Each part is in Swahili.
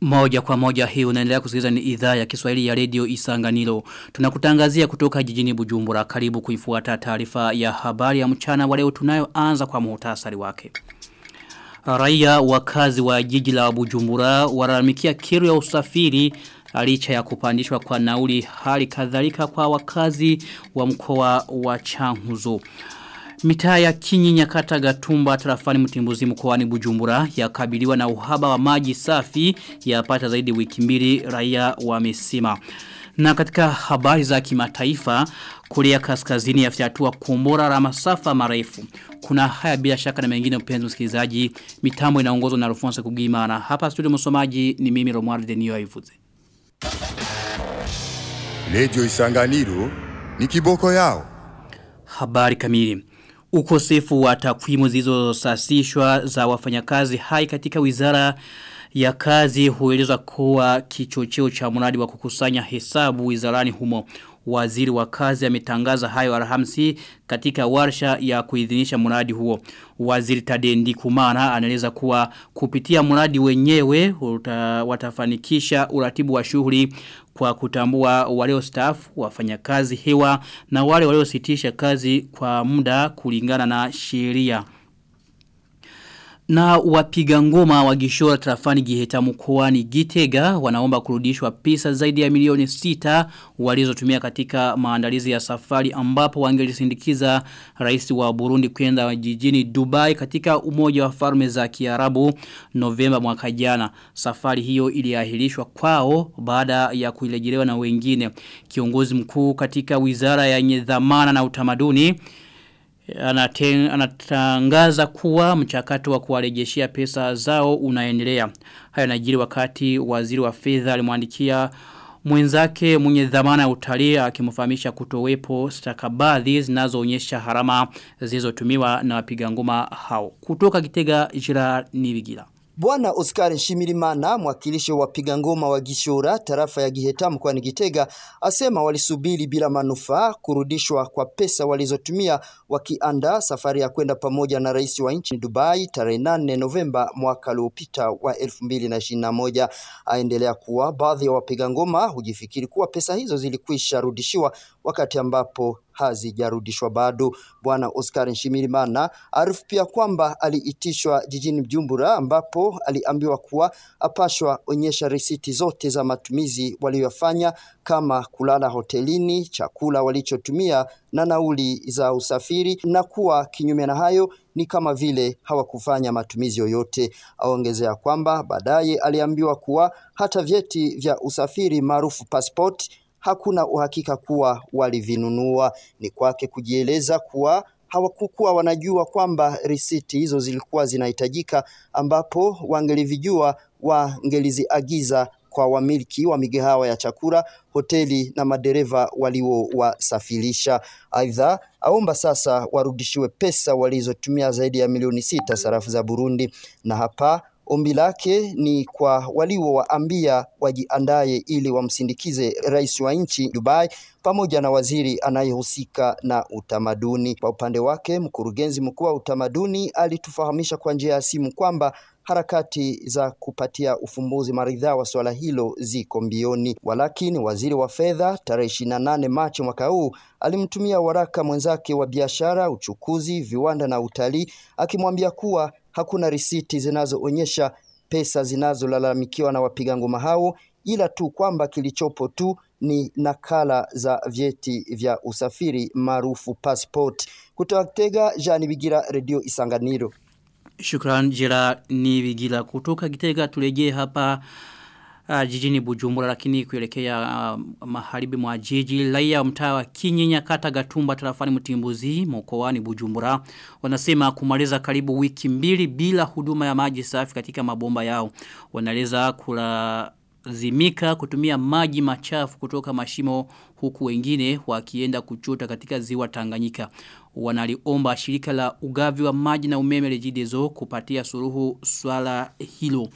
Moja kwa moja hii unaendelea kusikiliza ni idhaa ya Kiswahili ya Radio Isanganiro. Tunakutangazia kutoka jijini Bujumbura. Karibu kuifuata taarifa ya habari ya mchana wa leo tunayoanza kwa muhtasari wake. Raia wakazi wa jiji la Bujumbura walalamikia kero ya usafiri licha ya kupandishwa kwa nauli hali kadhalika kwa wakazi wa mkoa wa Changuzo. Mitaa ya Kinyi Nyakata Gatumba tarafani Mtimbuzi mkoani Bujumbura yakabiliwa na uhaba wa maji safi yapata zaidi wiki mbili raia wamesema. Na katika habari za kimataifa Korea Kaskazini yafyatua kombora la masafa marefu. Kuna haya bila shaka na mengine upenzi msikilizaji. Mitambo inaongozwa na Alphonse Kugimana. Hapa studio msomaji ni mimi Romuald Denio Ivuze. Radio Isanganiro ni kiboko yao. Habari kamili. Ukosefu wa takwimu zilizosasishwa za wafanyakazi hai katika wizara ya kazi huelezwa kuwa kichocheo cha mradi wa kukusanya hesabu wizarani humo. Waziri wa kazi ametangaza hayo Alhamisi katika warsha ya kuidhinisha mradi huo. Waziri Tadendi Kumana anaeleza kuwa kupitia mradi wenyewe uta, watafanikisha uratibu wa shughuli kwa kutambua walio staff wafanyakazi hewa na wale waliositisha kazi kwa muda kulingana na sheria. Na wapiga ngoma wa gishora trafani giheta mkoani Gitega wanaomba kurudishwa pesa zaidi ya milioni sita walizotumia katika maandalizi ya safari ambapo wangelisindikiza rais wa Burundi kwenda jijini Dubai katika umoja wa farme za Kiarabu Novemba mwaka jana. Safari hiyo iliahirishwa kwao baada ya kuilejelewa na wengine. Kiongozi mkuu katika wizara ya dhamana na utamaduni Anatangaza kuwa mchakato wa kuwarejeshia pesa zao unaendelea. Hayo najiri wakati waziri wa fedha alimwandikia mwenzake mwenye dhamana ya utalii akimfahamisha kutowepo stakabadhi zinazoonyesha harama zilizotumiwa na wapiga ngoma hao. Kutoka Kitega Jira Nibigila. Bwana Oscar Nshimirimana, mwakilishi wa wapiga ngoma wa Gishura tarafa ya Giheta mkoani Gitega, asema walisubiri bila manufaa kurudishwa kwa pesa walizotumia wakiandaa safari ya kwenda pamoja na rais wa nchi Dubai tarehe 8 Novemba mwaka uliopita wa 2021. Aendelea kuwa baadhi ya wapiga ngoma hujifikiri kuwa pesa hizo zilikwisha rudishiwa wakati ambapo hazijarudishwa bado. Bwana Oscar Nshimirimana arifu pia kwamba aliitishwa jijini Bujumbura ambapo aliambiwa kuwa apashwa onyesha risiti zote za matumizi waliyofanya kama kulala hotelini, chakula walichotumia na nauli za usafiri, na kuwa kinyume na hayo ni kama vile hawakufanya matumizi yoyote. Aongezea kwamba baadaye aliambiwa kuwa hata vyeti vya usafiri maarufu passport hakuna uhakika kuwa walivinunua. Ni kwake kujieleza kuwa hawakukuwa wanajua kwamba risiti hizo zilikuwa zinahitajika, ambapo wangelivijua wangeliziagiza kwa wamiliki wa migahawa ya chakula, hoteli na madereva waliowasafirisha. Aidha, aomba sasa warudishiwe pesa walizotumia zaidi ya milioni sita sarafu za Burundi, na hapa Ombi lake ni kwa waliowaambia wajiandaye ili wamsindikize rais wa nchi Dubai pamoja na waziri anayehusika na utamaduni. Kwa upande wake, mkurugenzi mkuu wa utamaduni alitufahamisha kwa njia ya simu kwamba harakati za kupatia ufumbuzi maridhaa wa suala hilo ziko mbioni. Walakini waziri wa fedha tarehe 28 Machi mwaka huu alimtumia waraka mwenzake wa biashara, uchukuzi, viwanda na utalii akimwambia kuwa hakuna risiti zinazoonyesha pesa zinazolalamikiwa na wapiga ngoma hao, ila tu kwamba kilichopo tu ni nakala za vyeti vya usafiri maarufu passport. Kutoka Gitega, Jean Bigira, Radio Isanganiro. Shukran Jira Nibigila. Kutoka Gitega. turejee hapa uh, jijini Bujumbura lakini kuelekea uh, maharibi mwa jiji raia mtaa wa Kinyinya kata Gatumba tarafani Mtimbuzi mkoani Bujumbura wanasema kumaliza karibu wiki mbili bila huduma ya maji safi katika mabomba yao wanaeleza kula zimika kutumia maji machafu kutoka mashimo huku wengine wakienda kuchota katika ziwa Tanganyika. Wanaliomba shirika la ugavi wa maji na umeme rejidezo kupatia suruhu swala hilo.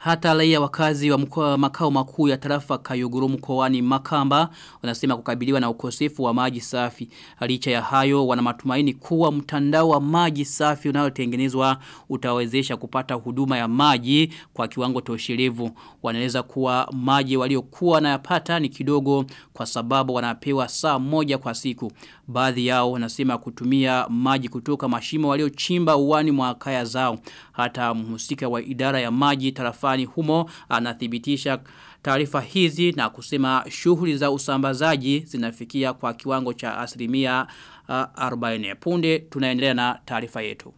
Hata raia wakazi wa makao makuu ya tarafa Kayogoro mkoani Makamba wanasema kukabiliwa na ukosefu wa maji safi. Licha ya hayo wana matumaini kuwa mtandao wa maji safi unaotengenezwa utawezesha kupata huduma ya maji kwa kiwango toshelevu. Wanaeleza kuwa maji waliokuwa wanayapata ni kidogo kwa sababu wanapewa saa moja kwa siku. Baadhi yao wanasema kutumia maji kutoka mashimo waliochimba uwani mwa kaya zao. Hata mhusika wa idara ya maji tarafani humo anathibitisha taarifa hizi na kusema shughuli za usambazaji zinafikia kwa kiwango cha asilimia uh, 40. Punde tunaendelea na taarifa yetu.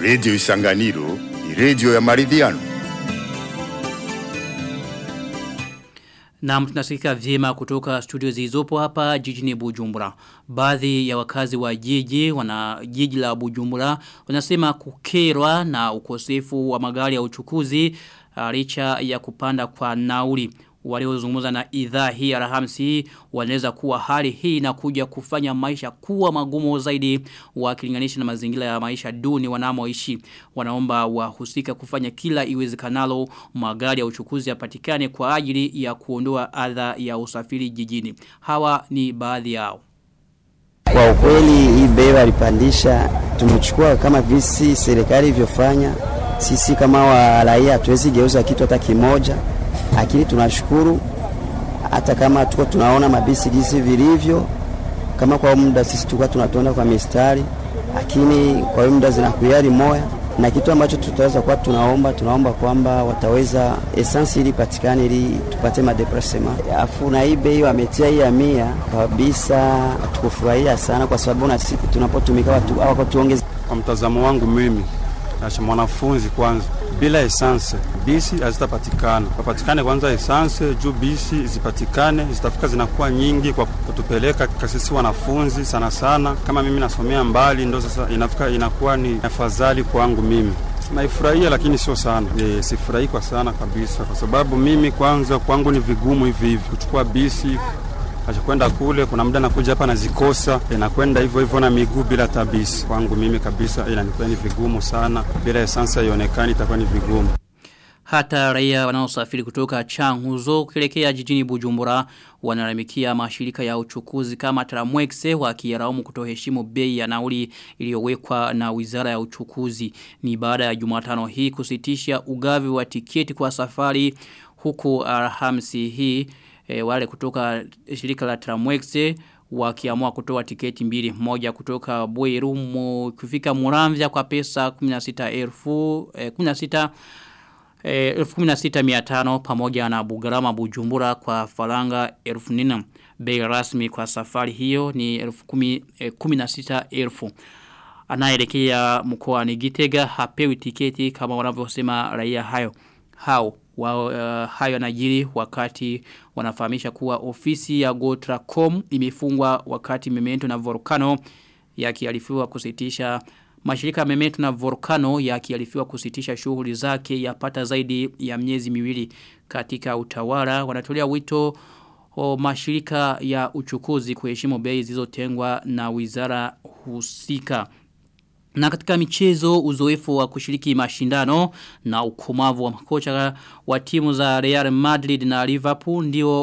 Radio Isanganiro ni radio ya maridhiano. Na tunasikika vyema kutoka studio zilizopo hapa jijini Bujumbura. Baadhi ya wakazi wa jiji wana jiji la Bujumbura wanasema kukerwa na ukosefu wa magari ya uchukuzi uh, licha ya kupanda kwa nauli. Waliozungumza na idhaa hii ya Alhamisi wanaweza kuwa hali hii inakuja kufanya maisha kuwa magumu zaidi wakilinganisha na mazingira ya maisha duni wanamoishi. Wanaomba wahusika kufanya kila iwezekanalo magari ya uchukuzi yapatikane kwa ajili ya kuondoa adha ya usafiri jijini. Hawa ni baadhi yao. Kwa ukweli hii bei walipandisha, tumechukua kama visi serikali ilivyofanya. Sisi kama wa raia hatuwezi geuza kitu hata kimoja, lakini tunashukuru hata kama tuko tunaona mabisi jinsi vilivyo, kama kwa muda sisi tulikuwa tunatonda kwa mistari, lakini kwa muda zinakuyari moya na kitu ambacho tutaweza kuwa tunaomba tunaomba kwamba wataweza esansi ili patikane ili tupate madepresema. Afu na hii bei wametia hii ya mia kabisa, tukufurahia sana kwa sababu na sisi tunapotumika watu hawakatuongeza. Kwa mtazamo wangu mimi nasha mwanafunzi kwanza, bila esanse bisi hazitapatikana. Papatikane kwanza esanse juu bisi zipatikane, zitafika zinakuwa nyingi kwa kutupeleka kasisi wanafunzi sana sana. Kama mimi nasomea mbali, ndo sasa inafika inakuwa ni afadhali kwangu mimi naifurahia lakini sio sana e, sifurahii kwa sana kabisa, kwa sababu mimi kwanza kwangu ni vigumu hivi hivi kuchukua bisi kwenda kule, kuna muda nakuja hapa nazikosa, nakwenda hivyo hivyo na miguu bila tabisi. Kwangu mimi kabisa inanikuwa ni vigumu sana, bila esansa ionekani itakuwa ni vigumu. Hata raia wanaosafiri kutoka Changuzo kuelekea jijini Bujumbura wanaramikia mashirika ya uchukuzi kama Tramwexe wakiraumu kutoheshimu bei ya nauli iliyowekwa na Wizara ya Uchukuzi. Ni baada ya Jumatano hii kusitisha ugavi wa tiketi kwa safari huku Alhamisi hii e, wale kutoka shirika la Tramwexe wakiamua kutoa tiketi mbili moja kutoka Bweru kufika Muramvya kwa pesa 16,000 eh, 16 eh, 16,500 pamoja na Bugarama Bujumbura kwa faranga elfu nina. Bei rasmi kwa safari hiyo ni elfu kumi, eh, kumi na sita elfu. Anaelekea mkoa ni Gitega hapewi tiketi kama wanavyosema raia hayo. Hao wa, uh, hayo najiri wakati wanafahamisha kuwa ofisi ya Gotracom imefungwa wakati memento na volcano yakiarifiwa kusitisha Mashirika Memento na volkano yakiarifiwa kusitisha shughuli zake yapata zaidi ya miezi miwili katika utawala. Wanatolea wito o mashirika ya uchukuzi kuheshimu bei zilizotengwa na wizara husika. Na katika michezo uzoefu wa kushiriki mashindano na ukomavu wa makocha wa timu za Real Madrid na Liverpool ndio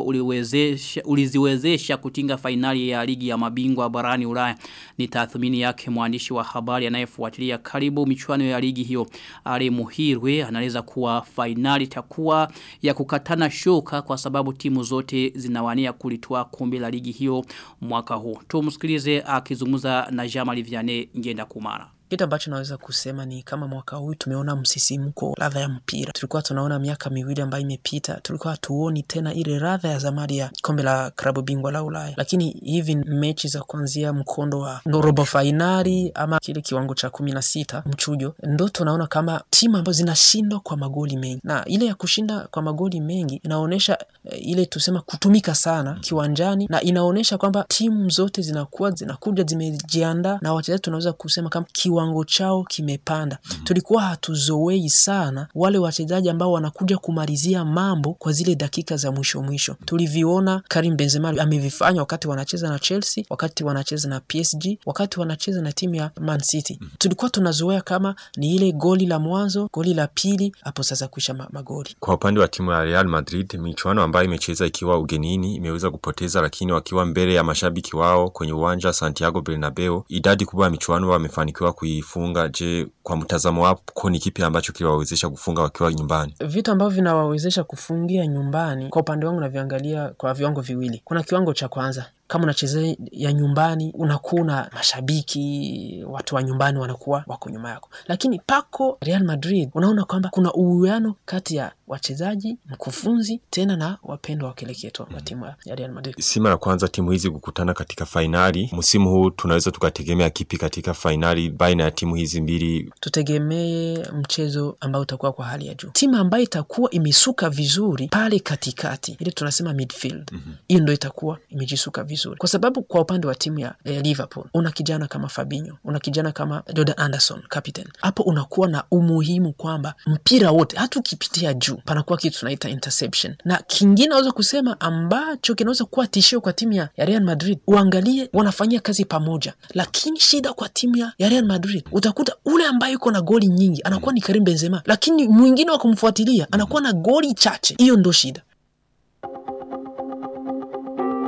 uliziwezesha kutinga fainali ya ligi ya mabingwa barani Ulaya. Ni tathmini yake mwandishi wa habari anayefuatilia karibu michuano ya ligi hiyo. Ali Muhirwe anaeleza kuwa fainali takuwa ya kukatana shoka kwa sababu timu zote zinawania kulitoa kombe la ligi hiyo mwaka huu. Tumsikilize akizungumza na Jamal Vianney ngenda kumara. Kitu ambacho naweza kusema ni kama mwaka huu tumeona msisimko radha ya mpira. Tulikuwa tunaona miaka miwili ambayo imepita, tulikuwa hatuoni tena ile radha ya zamani ya kombe la klabu bingwa la Ulaya. Lakini hivi mechi za kuanzia mkondo wa robo fainali ama kile kiwango cha kumi na sita mchujo, ndo tunaona kama timu ambazo zinashindwa kwa magoli mengi, na ile ya kushinda kwa magoli mengi inaonyesha e, ile tusema kutumika sana kiwanjani, na inaonyesha kwamba timu zote zinakuwa zinakuja zimejiandaa, na wachezaji tunaweza kusema kama kiwa kiwango chao kimepanda. mm -hmm. Tulikuwa hatuzoei sana wale wachezaji ambao wanakuja kumalizia mambo kwa zile dakika za mwisho mwisho. Tuliviona Karim Benzema amevifanya wakati wanacheza na Chelsea, wakati wanacheza na PSG, wakati wanacheza na timu ya Man City. mm -hmm. Tulikuwa tunazoea kama ni ile goli la mwanzo, goli la pili, hapo sasa kuisha magoli. Kwa upande wa timu ya Real Madrid, michuano ambayo imecheza ikiwa ugenini imeweza kupoteza, lakini wakiwa mbele ya mashabiki wao kwenye uwanja Santiago Bernabeu, idadi kubwa ya michuano wamefanikiwa kuifunga. Je, kwa mtazamo wako ni kipi ambacho kiliwawezesha kufunga wakiwa nyumbani? Vitu ambavyo vinawawezesha kufungia nyumbani, kwa upande wangu naviangalia kwa viwango viwili. Kuna kiwango cha kwanza kama unacheza ya nyumbani unakuwa na mashabiki, watu wa nyumbani wanakuwa wako nyuma yako, lakini pako Real Madrid unaona kwamba kuna uwiano kati ya wachezaji, mkufunzi, tena na wapendwa wakeleketwa wa timu ya Real Madrid. Si mara kwanza timu hizi kukutana katika fainali. Msimu huu tunaweza tukategemea kipi katika fainali baina ya timu hizi mbili? Tutegemee mchezo ambao utakuwa kwa hali ya juu, timu ambayo itakuwa imesuka vizuri pale katikati, ile tunasema midfield, hiyo mm -hmm. ndo itakuwa imejisuka vizuri, kwa sababu kwa upande wa timu ya eh, Liverpool una kijana kama Fabinho, una kijana kama Jordan Anderson captain, hapo unakuwa na umuhimu kwamba mpira wote hata ukipitia juu panakuwa kitu tunaita interception. Na kingine naweza kusema ambacho kinaweza kuwa tishio kwa timu ya, Real Madrid, uangalie wanafanyia kazi pamoja, lakini shida kwa timu ya, ya Real Madrid utakuta ule ambaye uko na goli nyingi anakuwa ni Karim Benzema, lakini mwingine wa kumfuatilia anakuwa na goli chache. Hiyo ndo shida.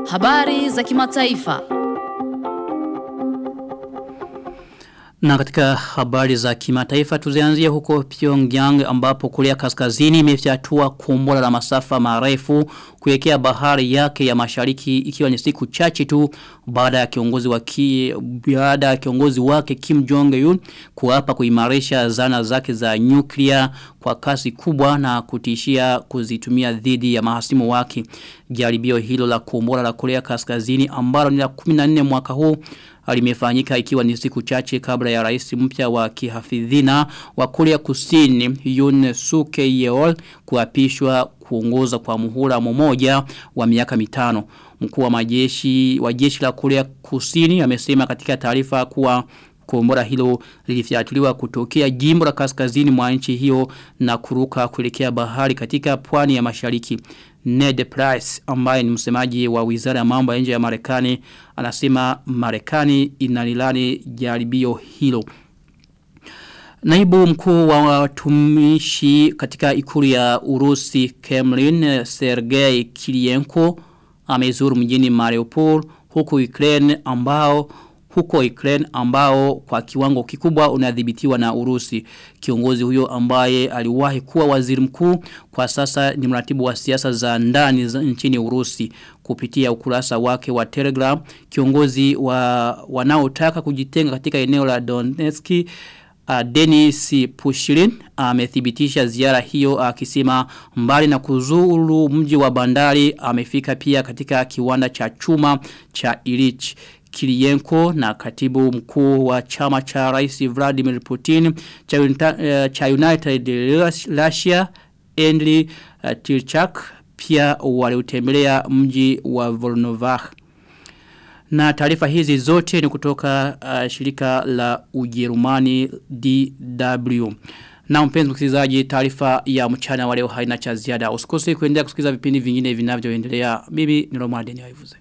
Habari za kimataifa. Na katika habari za kimataifa tuzianzie huko Pyongyang ambapo kulia Kaskazini imefyatua kombora la masafa marefu kuelekea bahari yake ya mashariki ikiwa ni siku chache tu baada ya kiongozi wa baada ya kiongozi wake Kim Jong Un kuapa kuimarisha zana zake za nyuklia kwa kasi kubwa na kutishia kuzitumia dhidi ya mahasimu wake. Jaribio hilo la kombora la Korea Kaskazini ambalo ni la 14 mwaka huu alimefanyika ikiwa ni siku chache kabla ya rais mpya wa kihafidhina wa Korea Kusini Yoon Suk Yeol kuapishwa kuongoza kwa muhula mmoja wa miaka mitano. Mkuu wa majeshi wa jeshi la Korea Kusini amesema katika taarifa kuwa kombora hilo lilifyatuliwa kutokea jimbo la kaskazini mwa nchi hiyo na kuruka kuelekea bahari katika pwani ya mashariki. Ned Price ambaye ni msemaji wa wizara ya mambo ya nje ya Marekani anasema Marekani inalilani jaribio hilo. Naibu mkuu wa watumishi katika ikulu ya Urusi Kremlin Sergei Kirienko amezuru mjini Mariupol huko Ukraine ambao huko Ukraine ambao kwa kiwango kikubwa unadhibitiwa na Urusi. Kiongozi huyo ambaye aliwahi kuwa waziri mkuu kwa sasa ni mratibu wa siasa za ndani za nchini Urusi kupitia ukurasa wake wa Telegram. Kiongozi wa wanaotaka kujitenga katika eneo la Donetsk Uh, Dennis Pushirin amethibitisha uh, ziara hiyo akisema uh, mbali na kuzuru mji wa bandari amefika uh, pia katika kiwanda cha chuma cha Ilich Kilienko na katibu mkuu wa chama cha rais Vladimir Putin cha, uh, cha United Russia Andriy uh, Tilchak pia waliutembelea mji wa Volnovakh na taarifa hizi zote ni kutoka uh, shirika la Ujerumani DW. Na mpenzi msikilizaji taarifa ya mchana wa leo haina cha ziada. Usikose kuendelea kusikiliza vipindi vingine vinavyoendelea. Mimi ni Romade Niwaivuze.